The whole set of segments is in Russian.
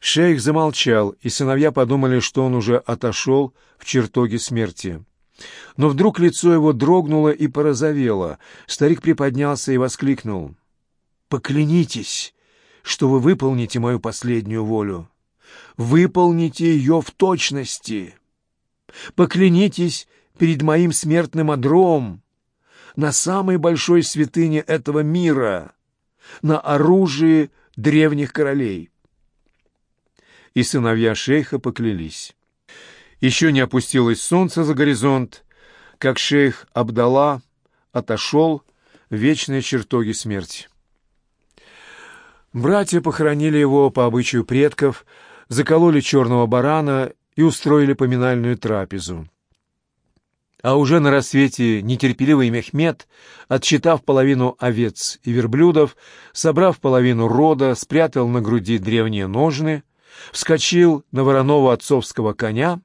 Шейх замолчал, и сыновья подумали, что он уже отошел в чертоге смерти. Но вдруг лицо его дрогнуло и порозовело. Старик приподнялся и воскликнул. «Поклянитесь, что вы выполните мою последнюю волю. Выполните ее в точности. Поклянитесь перед моим смертным одром на самой большой святыне этого мира, на оружии древних королей». И сыновья шейха поклялись. Еще не опустилось солнце за горизонт, как шейх Абдала отошел в вечные чертоги смерти. Братья похоронили его по обычаю предков, закололи черного барана и устроили поминальную трапезу. А уже на рассвете нетерпеливый Мехмед, отсчитав половину овец и верблюдов, собрав половину рода, спрятал на груди древние ножны, вскочил на вороного отцовского коня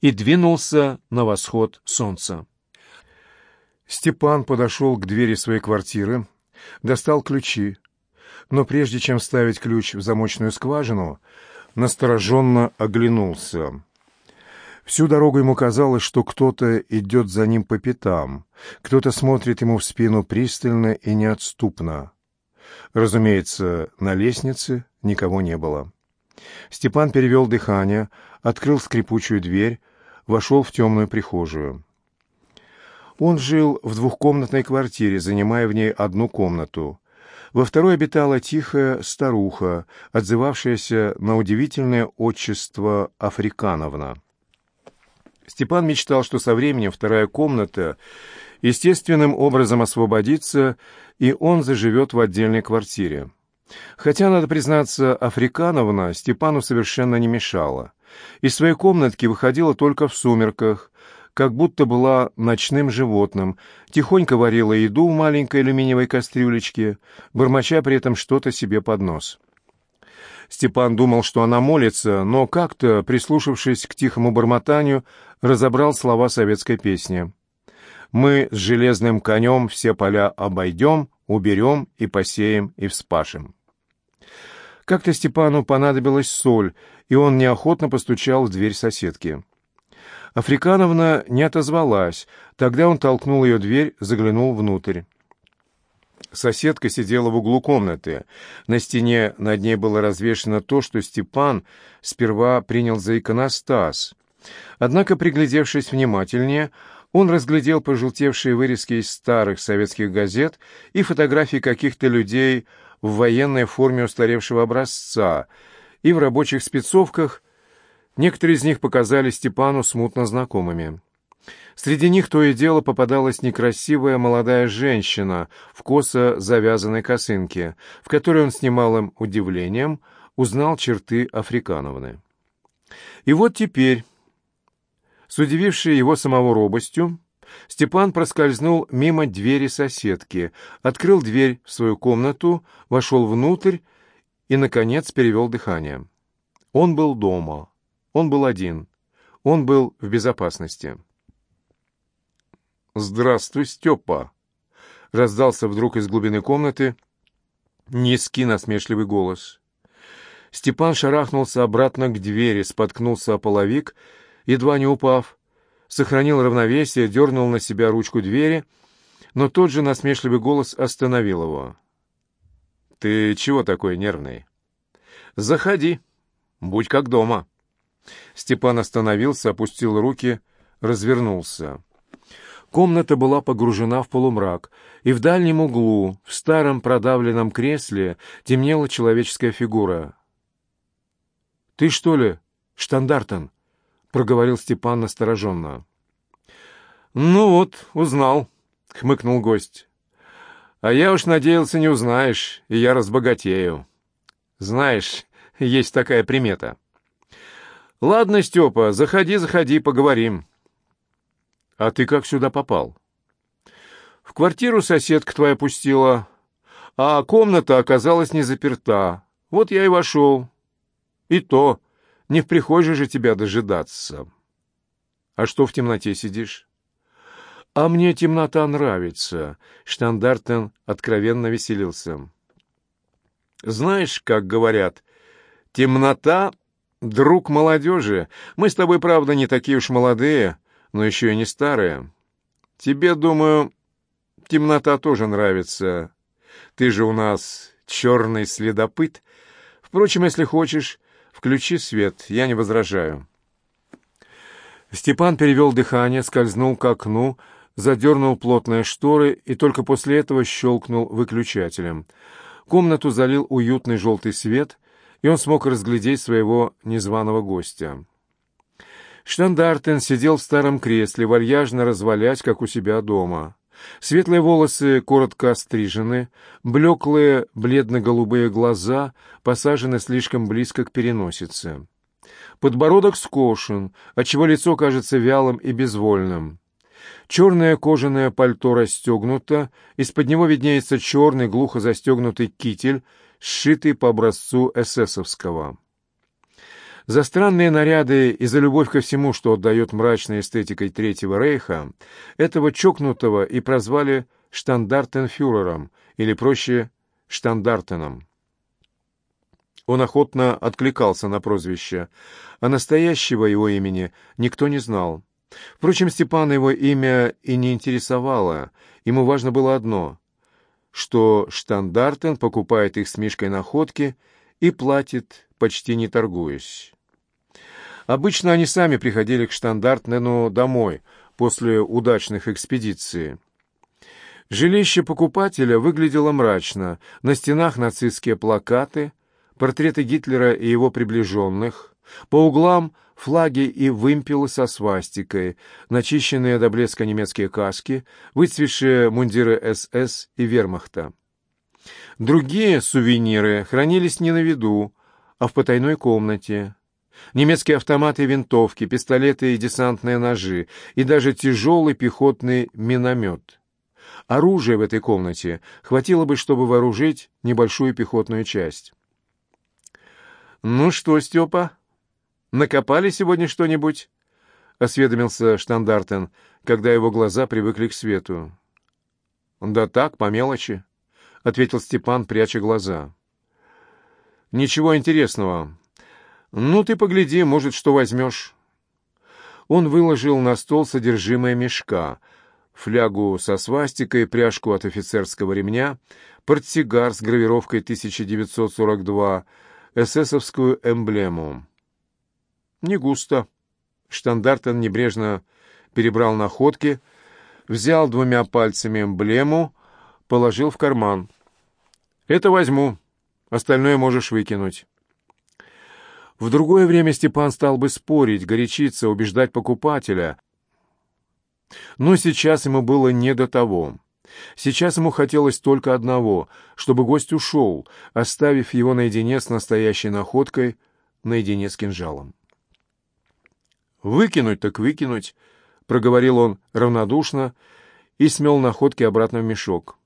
и двинулся на восход солнца. Степан подошел к двери своей квартиры, достал ключи, но прежде чем ставить ключ в замочную скважину, настороженно оглянулся. Всю дорогу ему казалось, что кто-то идет за ним по пятам, кто-то смотрит ему в спину пристально и неотступно. Разумеется, на лестнице никого не было. Степан перевел дыхание, открыл скрипучую дверь, вошел в темную прихожую. Он жил в двухкомнатной квартире, занимая в ней одну комнату. Во второй обитала тихая старуха, отзывавшаяся на удивительное отчество Африкановна. Степан мечтал, что со временем вторая комната естественным образом освободится, и он заживет в отдельной квартире. Хотя, надо признаться, Африкановна Степану совершенно не мешала. Из своей комнатки выходила только в сумерках, как будто была ночным животным, тихонько варила еду в маленькой алюминиевой кастрюлечке, бормоча при этом что-то себе под нос. Степан думал, что она молится, но как-то, прислушавшись к тихому бормотанию, разобрал слова советской песни. «Мы с железным конем все поля обойдем, уберем и посеем и вспашем». Как-то Степану понадобилась соль, и он неохотно постучал в дверь соседки. Африкановна не отозвалась. Тогда он толкнул ее дверь, заглянул внутрь. Соседка сидела в углу комнаты. На стене над ней было развешено то, что Степан сперва принял за иконостас. Однако, приглядевшись внимательнее, он разглядел пожелтевшие вырезки из старых советских газет и фотографии каких-то людей в военной форме устаревшего образца и в рабочих спецовках, некоторые из них показались Степану смутно знакомыми. Среди них то и дело попадалась некрасивая молодая женщина в косо завязанной косынке, в которой он с немалым удивлением узнал черты Африкановны. И вот теперь, с удивившей его самого робостью, Степан проскользнул мимо двери соседки, открыл дверь в свою комнату, вошел внутрь и, наконец, перевел дыхание. Он был дома. Он был один. Он был в безопасности. «Здравствуй, Степа!» — раздался вдруг из глубины комнаты низкий насмешливый голос. Степан шарахнулся обратно к двери, споткнулся о половик, едва не упав, сохранил равновесие, дернул на себя ручку двери, но тот же насмешливый голос остановил его. «Ты чего такой нервный?» «Заходи. Будь как дома». Степан остановился, опустил руки, развернулся. Комната была погружена в полумрак, и в дальнем углу, в старом продавленном кресле, темнела человеческая фигура. «Ты что ли, штандартен?» — проговорил Степан настороженно. «Ну вот, узнал», — хмыкнул гость. «А я уж надеялся, не узнаешь, и я разбогатею. Знаешь, есть такая примета. Ладно, Степа, заходи, заходи, поговорим». «А ты как сюда попал?» «В квартиру соседка твоя пустила, а комната оказалась не заперта. Вот я и вошел. И то не в прихожей же тебя дожидаться. А что в темноте сидишь? А мне темнота нравится. Штандартен откровенно веселился. Знаешь, как говорят, Темнота — друг молодежи. Мы с тобой, правда, не такие уж молодые, но еще и не старые. Тебе, думаю, темнота тоже нравится. Ты же у нас черный следопыт. Впрочем, если хочешь, включи свет, я не возражаю». Степан перевел дыхание, скользнул к окну, задернул плотные шторы и только после этого щелкнул выключателем. Комнату залил уютный желтый свет, и он смог разглядеть своего незваного гостя. Штандартен сидел в старом кресле, вальяжно развалясь, как у себя дома. Светлые волосы коротко острижены, блеклые бледно-голубые глаза посажены слишком близко к переносице. Подбородок скошен, отчего лицо кажется вялым и безвольным. Черное кожаное пальто расстегнуто, из-под него виднеется черный глухо застегнутый китель, сшитый по образцу эсэсовского. За странные наряды и за любовь ко всему, что отдает мрачной эстетикой Третьего Рейха, этого чокнутого и прозвали штандартенфюрером, или, проще, штандартеном. Он охотно откликался на прозвище, а настоящего его имени никто не знал. Впрочем, Степана его имя и не интересовало, ему важно было одно — что Штандартен покупает их с Мишкой находки и платит, почти не торгуясь. Обычно они сами приходили к Штандартену домой после удачных экспедиций. Жилище покупателя выглядело мрачно, на стенах нацистские плакаты, портреты Гитлера и его приближенных, по углам флаги и вымпелы со свастикой, начищенные до блеска немецкие каски, выцветшие мундиры СС и вермахта. Другие сувениры хранились не на виду, а в потайной комнате. Немецкие автоматы и винтовки, пистолеты и десантные ножи, и даже тяжелый пехотный миномет. Оружия в этой комнате хватило бы, чтобы вооружить небольшую пехотную часть. «Ну что, Степа, накопали сегодня что-нибудь?» — осведомился Штандартен, когда его глаза привыкли к свету. «Да так, по мелочи», — ответил Степан, пряча глаза. «Ничего интересного. Ну, ты погляди, может, что возьмешь». Он выложил на стол содержимое мешка, флягу со свастикой, пряжку от офицерского ремня, портсигар с гравировкой 1942 эсэсовскую эмблему. Не густо. Штандартен небрежно перебрал находки, взял двумя пальцами эмблему, положил в карман. «Это возьму, остальное можешь выкинуть». В другое время Степан стал бы спорить, горячиться, убеждать покупателя. Но сейчас ему было не до того. Сейчас ему хотелось только одного, чтобы гость ушел, оставив его наедине с настоящей находкой, наедине с кинжалом. «Выкинуть так выкинуть», — проговорил он равнодушно и смел находки обратно в мешок.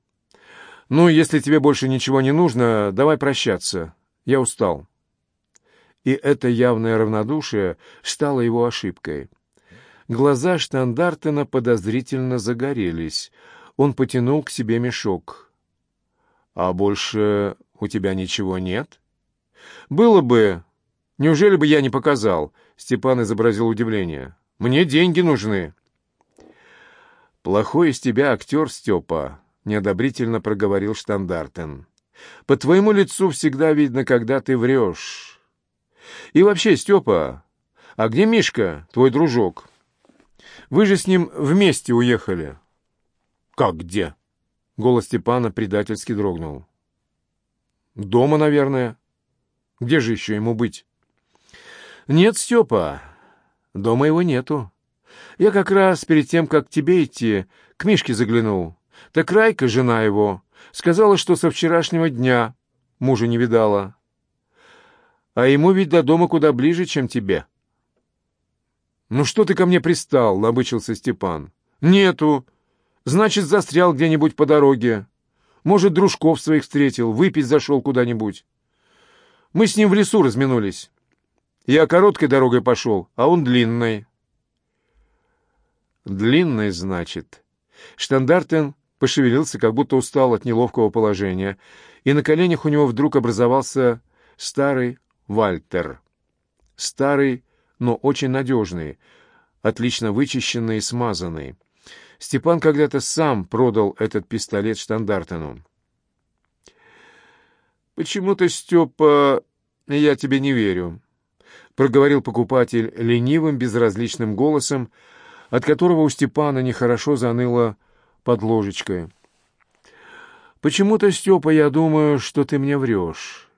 «Ну, если тебе больше ничего не нужно, давай прощаться. Я устал». И это явное равнодушие стало его ошибкой. Глаза Штандартена подозрительно загорелись — он потянул к себе мешок. «А больше у тебя ничего нет?» «Было бы. Неужели бы я не показал?» Степан изобразил удивление. «Мне деньги нужны». «Плохой из тебя актер, Степа», — неодобрительно проговорил Штандартен. «По твоему лицу всегда видно, когда ты врешь. И вообще, Степа, а где Мишка, твой дружок? Вы же с ним вместе уехали». «Как где?» Голос Степана предательски дрогнул. «Дома, наверное. Где же еще ему быть?» «Нет, Степа, дома его нету. Я как раз перед тем, как к тебе идти, к Мишке заглянул. Так Райка, жена его, сказала, что со вчерашнего дня мужа не видала. А ему ведь до дома куда ближе, чем тебе». «Ну что ты ко мне пристал?» — набычился Степан. «Нету. Значит, застрял где-нибудь по дороге. Может, дружков своих встретил, выпить зашел куда-нибудь. Мы с ним в лесу разминулись. Я короткой дорогой пошел, а он длинной. Длинной, значит. Штандартен пошевелился, как будто устал от неловкого положения, и на коленях у него вдруг образовался старый Вальтер. Старый, но очень надежный, отлично вычищенный и смазанный. Степан когда-то сам продал этот пистолет Штандартену. «Почему-то, Степа, я тебе не верю», — проговорил покупатель ленивым, безразличным голосом, от которого у Степана нехорошо заныло под ложечкой. «Почему-то, Степа, я думаю, что ты мне врешь.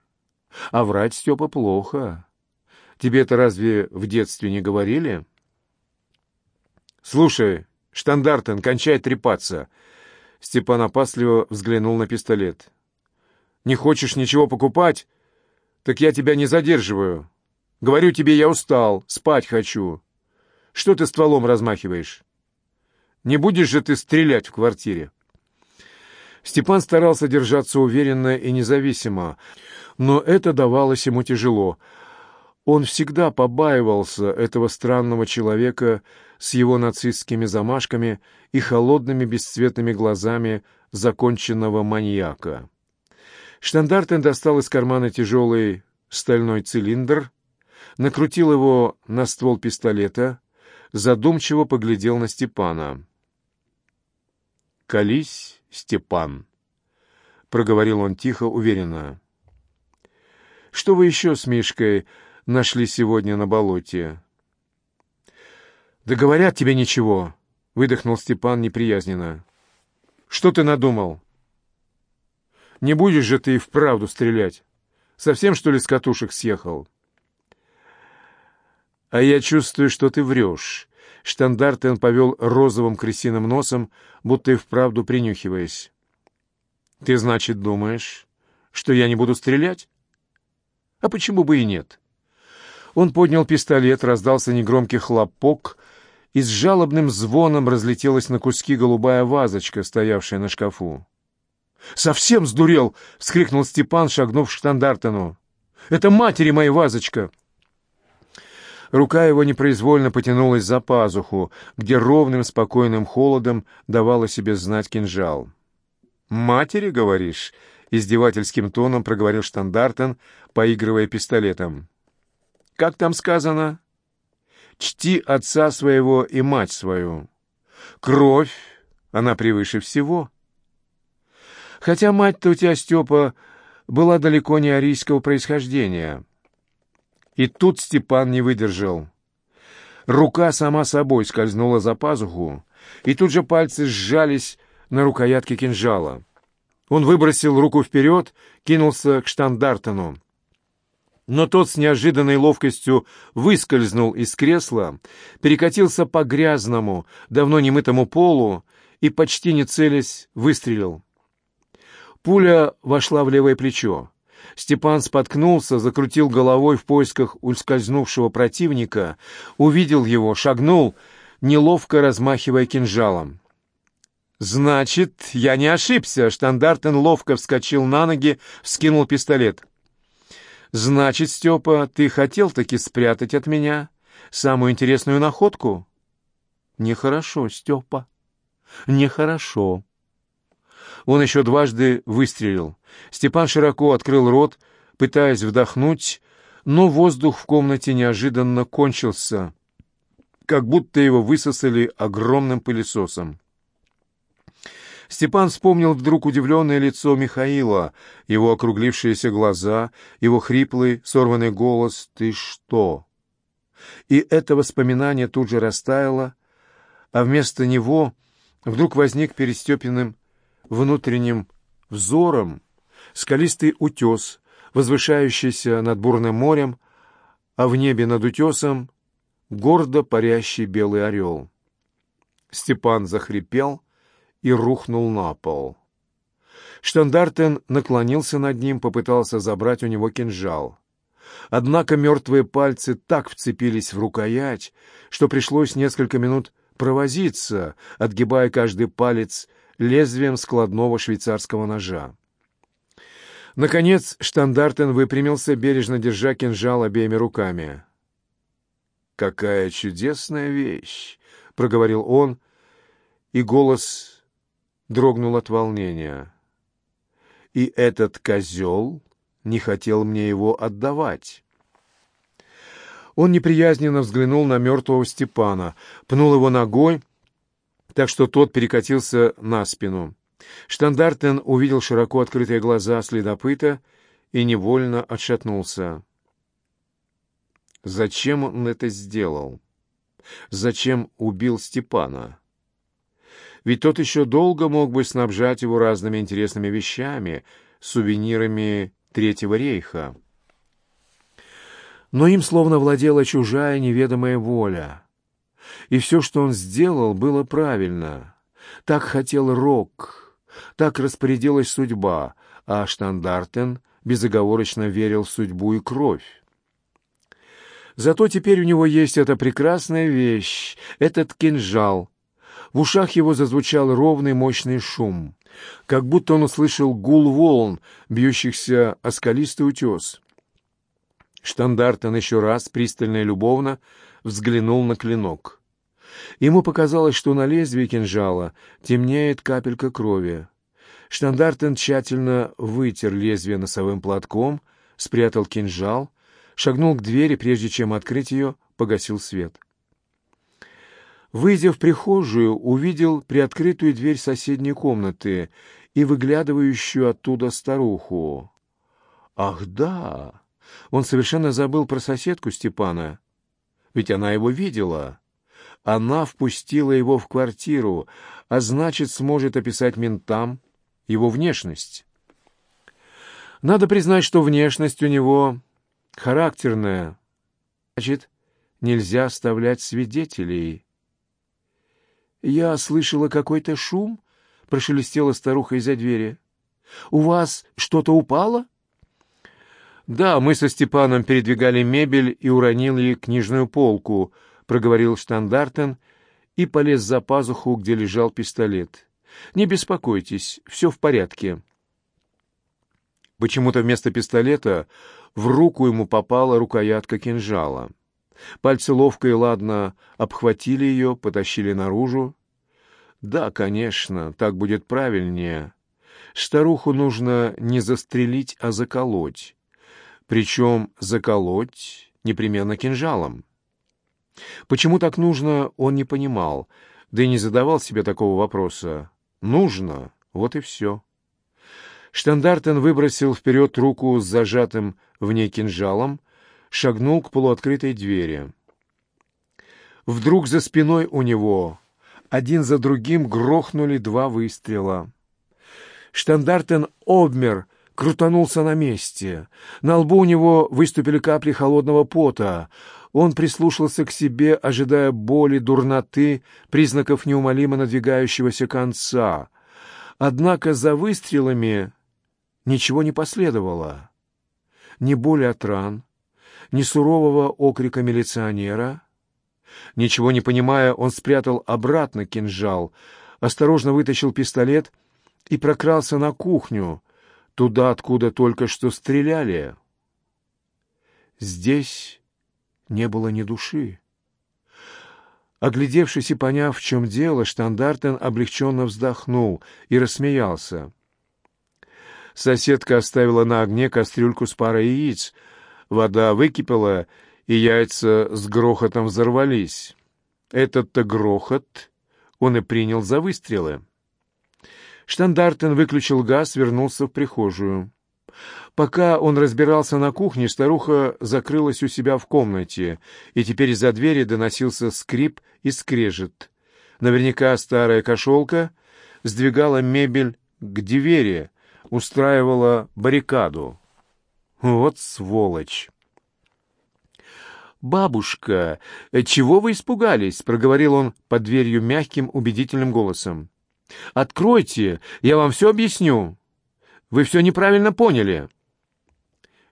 А врать, Степа, плохо. Тебе это разве в детстве не говорили?» «Слушай, Штандартен, кончай трепаться!» Степан опасливо взглянул на пистолет. «Не хочешь ничего покупать? Так я тебя не задерживаю. Говорю тебе, я устал, спать хочу. Что ты стволом размахиваешь? Не будешь же ты стрелять в квартире?» Степан старался держаться уверенно и независимо, но это давалось ему тяжело. Он всегда побаивался этого странного человека с его нацистскими замашками и холодными бесцветными глазами законченного маньяка. Штандартен достал из кармана тяжелый стальной цилиндр, накрутил его на ствол пистолета, задумчиво поглядел на Степана. «Колись, Степан», — проговорил он тихо, уверенно. «Что вы еще с Мишкой нашли сегодня на болоте?» «Да говорят тебе ничего», — выдохнул Степан неприязненно. «Что ты надумал? Не будешь же ты и вправду стрелять? Совсем, что ли, с катушек съехал?» «А я чувствую, что ты врешь». Штандартен повел розовым крысиным носом, будто и вправду принюхиваясь. «Ты, значит, думаешь, что я не буду стрелять? А почему бы и нет?» Он поднял пистолет, раздался негромкий хлопок, и с жалобным звоном разлетелась на куски голубая вазочка, стоявшая на шкафу. «Совсем сдурел!» — вскрикнул Степан, шагнув к штандартену. «Это матери моя вазочка!» Рука его непроизвольно потянулась за пазуху, где ровным спокойным холодом давала себе знать кинжал. «Матери, говоришь?» — издевательским тоном проговорил штандартен, поигрывая пистолетом. «Как там сказано?» «Чти отца своего и мать свою. Кровь, она превыше всего». Хотя мать-то у тебя, Степа, была далеко не арийского происхождения — и тут Степан не выдержал. Рука сама собой скользнула за пазуху, и тут же пальцы сжались на рукоятке кинжала. Он выбросил руку вперед, кинулся к штандартену. Но тот с неожиданной ловкостью выскользнул из кресла, перекатился по грязному, давно немытому полу и, почти не целясь, выстрелил. Пуля вошла в левое плечо. Степан споткнулся, закрутил головой в поисках ускользнувшего противника, увидел его, шагнул, неловко размахивая кинжалом. «Значит, я не ошибся!» Штандартен ловко вскочил на ноги, вскинул пистолет. «Значит, Степа, ты хотел таки спрятать от меня самую интересную находку?» «Нехорошо, Степа, нехорошо». Он еще дважды выстрелил. Степан широко открыл рот, пытаясь вдохнуть, но воздух в комнате неожиданно кончился, как будто его высосали огромным пылесосом. Степан вспомнил вдруг удивленное лицо Михаила, его округлившиеся глаза, его хриплый, сорванный голос «Ты что?». И это воспоминание тут же растаяло, а вместо него вдруг возник перед Степиным внутренним взором скалистый утес, возвышающийся над бурным морем, а в небе над утесом гордо парящий белый орел. Степан захрипел и рухнул на пол. Штандартен наклонился над ним, попытался забрать у него кинжал. Однако мертвые пальцы так вцепились в рукоять, что пришлось несколько минут провозиться, отгибая каждый палец лезвием складного швейцарского ножа. Наконец штандартен выпрямился, бережно держа кинжал обеими руками. «Какая чудесная вещь!» — проговорил он, и голос дрогнул от волнения. «И этот козел не хотел мне его отдавать». Он неприязненно взглянул на мертвого Степана, пнул его ногой, так что тот перекатился на спину. Штандартен увидел широко открытые глаза следопыта и невольно отшатнулся. Зачем он это сделал? Зачем убил Степана? Ведь тот еще долго мог бы снабжать его разными интересными вещами, сувенирами Третьего рейха. Но им словно владела чужая неведомая воля. И все, что он сделал, было правильно. Так хотел Рок, так распорядилась судьба, а Штандартен безоговорочно верил в судьбу и кровь. Зато теперь у него есть эта прекрасная вещь, этот кинжал. В ушах его зазвучал ровный мощный шум, как будто он услышал гул волн, бьющихся о скалистый утес. Штандартен еще раз пристально и любовно взглянул на клинок. Ему показалось, что на лезвии кинжала темнеет капелька крови. Штандартен тщательно вытер лезвие носовым платком, спрятал кинжал, шагнул к двери, прежде чем открыть ее, погасил свет. Выйдя в прихожую, увидел приоткрытую дверь соседней комнаты и выглядывающую оттуда старуху. «Ах, да! Он совершенно забыл про соседку Степана. Ведь она его видела. Она впустила его в квартиру, а значит, сможет описать ментам его внешность. Надо признать, что внешность у него характерная. Значит, нельзя оставлять свидетелей. «Я слышала какой-то шум», — прошелестела старуха из-за двери. «У вас что-то упало?» «Да, мы со Степаном передвигали мебель и уронили книжную полку», — проговорил Штандартен и полез за пазуху, где лежал пистолет. «Не беспокойтесь, все в порядке». Почему-то вместо пистолета в руку ему попала рукоятка кинжала. Пальцы ловко и ладно обхватили ее, потащили наружу. Да, конечно, так будет правильнее. Старуху нужно не застрелить, а заколоть. Причем заколоть непременно кинжалом. Почему так нужно, он не понимал, да и не задавал себе такого вопроса. Нужно, вот и все. Штандартен выбросил вперед руку с зажатым в ней кинжалом, шагнул к полуоткрытой двери. Вдруг за спиной у него один за другим грохнули два выстрела. Штандартен обмер, крутанулся на месте. На лбу у него выступили капли холодного пота. Он прислушался к себе, ожидая боли, дурноты, признаков неумолимо надвигающегося конца. Однако за выстрелами ничего не последовало. Ни боли от ран, ни сурового окрика милиционера. Ничего не понимая, он спрятал обратно кинжал, осторожно вытащил пистолет и прокрался на кухню, туда, откуда только что стреляли. Здесь не было ни души. Оглядевшись и поняв, в чем дело, Штандартен облегченно вздохнул и рассмеялся. Соседка оставила на огне кастрюльку с парой яиц. Вода выкипела, и яйца с грохотом взорвались. Этот-то грохот он и принял за выстрелы. Штандартен выключил газ, вернулся в прихожую. Пока он разбирался на кухне, старуха закрылась у себя в комнате, и теперь из-за двери доносился скрип и скрежет. Наверняка старая кошелка сдвигала мебель к двери, устраивала баррикаду. Вот сволочь! «Бабушка, чего вы испугались?» — проговорил он под дверью мягким, убедительным голосом. «Откройте, я вам все объясню. Вы все неправильно поняли».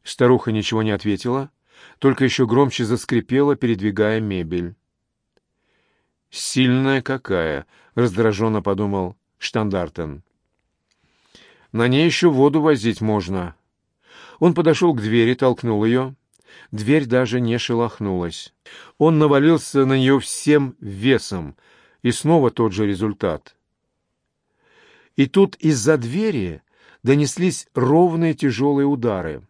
Старуха ничего не ответила, только еще громче заскрипела, передвигая мебель. «Сильная какая!» — раздраженно подумал Штандартен. «На ней еще воду возить можно». Он подошел к двери, толкнул ее. Дверь даже не шелохнулась. Он навалился на нее всем весом, и снова тот же результат. И тут из-за двери донеслись ровные тяжелые удары.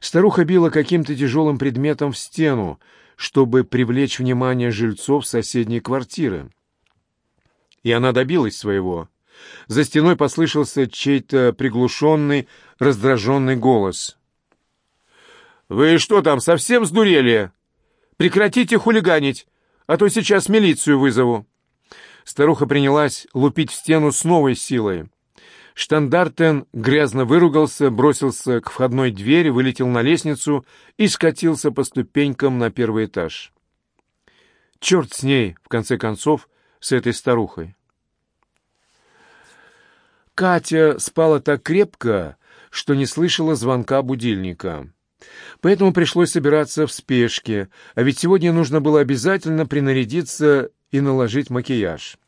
Старуха била каким-то тяжелым предметом в стену, чтобы привлечь внимание жильцов соседней квартиры. И она добилась своего. За стеной послышался чей-то приглушенный, раздраженный голос. «Вы что там, совсем сдурели? Прекратите хулиганить, а то сейчас милицию вызову». Старуха принялась лупить в стену с новой силой. Штандартен грязно выругался, бросился к входной двери, вылетел на лестницу и скатился по ступенькам на первый этаж. Черт с ней, в конце концов, с этой старухой. Катя спала так крепко, что не слышала звонка будильника. Поэтому пришлось собираться в спешке, а ведь сегодня нужно было обязательно принарядиться и наложить макияж.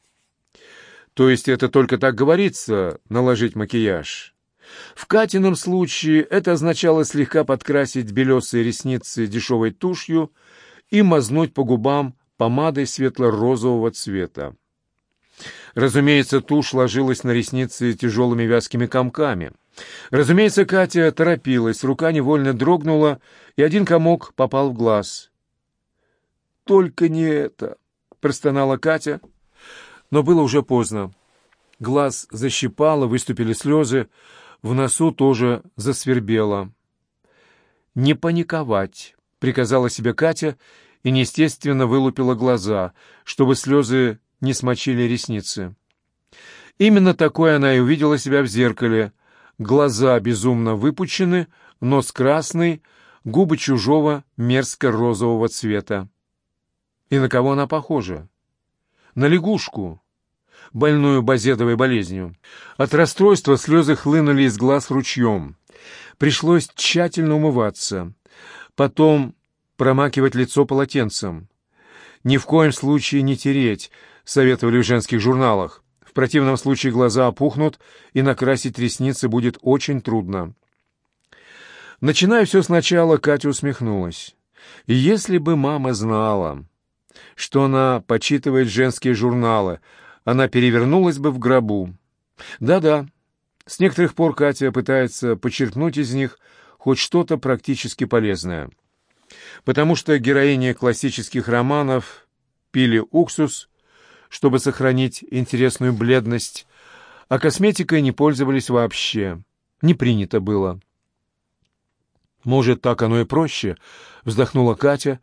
То есть это только так говорится — наложить макияж. В Катином случае это означало слегка подкрасить белесые ресницы дешевой тушью и мазнуть по губам помадой светло-розового цвета. Разумеется, тушь ложилась на ресницы тяжелыми вязкими комками. Разумеется, Катя торопилась, рука невольно дрогнула, и один комок попал в глаз. «Только не это!» — простонала Катя — но было уже поздно. Глаз защипало, выступили слезы, в носу тоже засвербело. «Не паниковать», — приказала себе Катя и неестественно вылупила глаза, чтобы слезы не смочили ресницы. Именно такое она и увидела себя в зеркале. Глаза безумно выпучены, нос красный, губы чужого мерзко-розового цвета. И на кого она похожа? на лягушку, больную базедовой болезнью. От расстройства слезы хлынули из глаз ручьем. Пришлось тщательно умываться, потом промакивать лицо полотенцем. Ни в коем случае не тереть, советовали в женских журналах. В противном случае глаза опухнут, и накрасить ресницы будет очень трудно. Начиная все сначала, Катя усмехнулась. «Если бы мама знала...» что она почитывает женские журналы, она перевернулась бы в гробу. Да-да, с некоторых пор Катя пытается почерпнуть из них хоть что-то практически полезное. Потому что героини классических романов пили уксус, чтобы сохранить интересную бледность, а косметикой не пользовались вообще. Не принято было. «Может, так оно и проще?» — вздохнула Катя,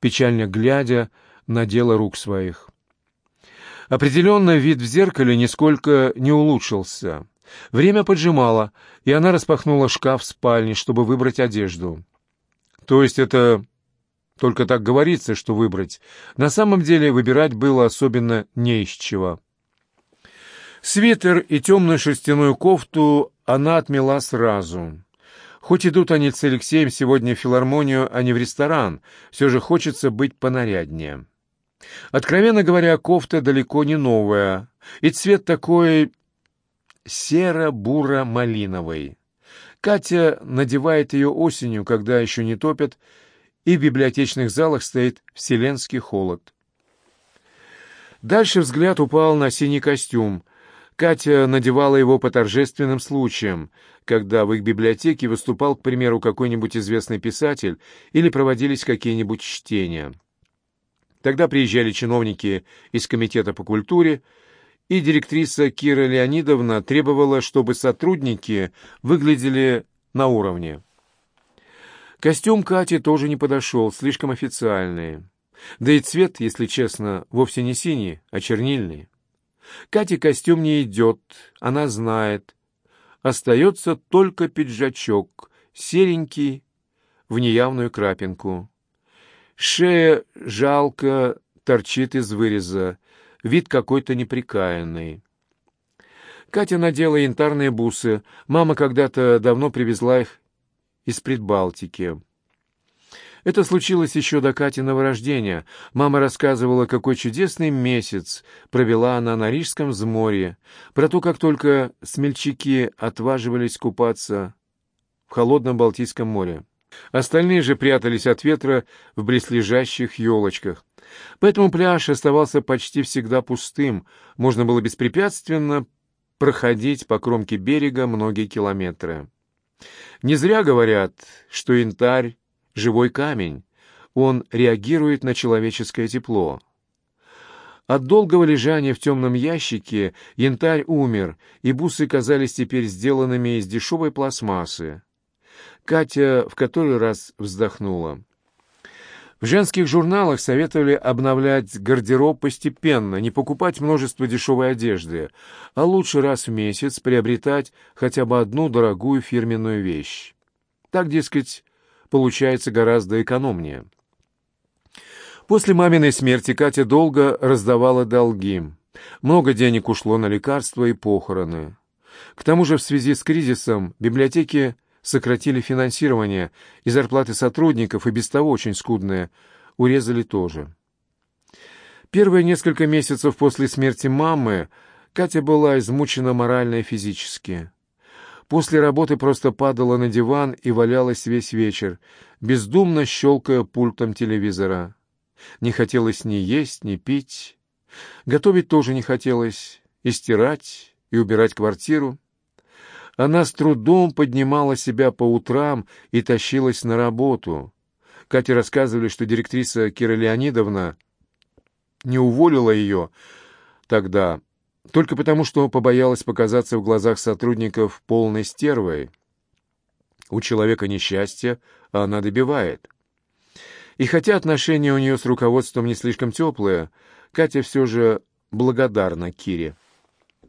печально глядя на дело рук своих. Определенно вид в зеркале нисколько не улучшился. Время поджимало, и она распахнула шкаф в спальне, чтобы выбрать одежду. То есть это только так говорится, что выбрать. На самом деле выбирать было особенно не из чего. Свитер и темную шерстяную кофту она отмела сразу. Хоть идут они с Алексеем сегодня в филармонию, а не в ресторан, все же хочется быть понаряднее. Откровенно говоря, кофта далеко не новая, и цвет такой серо-буро-малиновый. Катя надевает ее осенью, когда еще не топят, и в библиотечных залах стоит вселенский холод. Дальше взгляд упал на синий костюм. Катя надевала его по торжественным случаям, когда в их библиотеке выступал, к примеру, какой-нибудь известный писатель или проводились какие-нибудь чтения. Тогда приезжали чиновники из Комитета по культуре, и директриса Кира Леонидовна требовала, чтобы сотрудники выглядели на уровне. Костюм Кати тоже не подошел, слишком официальный. Да и цвет, если честно, вовсе не синий, а чернильный. Кате костюм не идет, она знает. Остается только пиджачок, серенький, в неявную крапинку. Шея жалко торчит из выреза, вид какой-то неприкаянный. Катя надела янтарные бусы. Мама когда-то давно привезла их из Предбалтики. Это случилось еще до Катиного рождения. Мама рассказывала, какой чудесный месяц провела она на Рижском взморье, про то, как только смельчаки отваживались купаться в холодном Балтийском море. Остальные же прятались от ветра в близлежащих елочках. Поэтому пляж оставался почти всегда пустым, можно было беспрепятственно проходить по кромке берега многие километры. Не зря говорят, что янтарь — живой камень, он реагирует на человеческое тепло. От долгого лежания в темном ящике янтарь умер, и бусы казались теперь сделанными из дешевой пластмассы. Катя в который раз вздохнула. В женских журналах советовали обновлять гардероб постепенно, не покупать множество дешевой одежды, а лучше раз в месяц приобретать хотя бы одну дорогую фирменную вещь. Так, дескать, получается гораздо экономнее. После маминой смерти Катя долго раздавала долги. Много денег ушло на лекарства и похороны. К тому же в связи с кризисом библиотеки сократили финансирование, и зарплаты сотрудников, и без того очень скудные, урезали тоже. Первые несколько месяцев после смерти мамы Катя была измучена морально и физически. После работы просто падала на диван и валялась весь вечер, бездумно щелкая пультом телевизора. Не хотелось ни есть, ни пить. Готовить тоже не хотелось, и стирать, и убирать квартиру. Она с трудом поднимала себя по утрам и тащилась на работу. Кате рассказывали, что директриса Кира Леонидовна не уволила ее тогда только потому, что побоялась показаться в глазах сотрудников полной стервой. У человека несчастье, а она добивает. И хотя отношения у нее с руководством не слишком теплые, Катя все же благодарна Кире.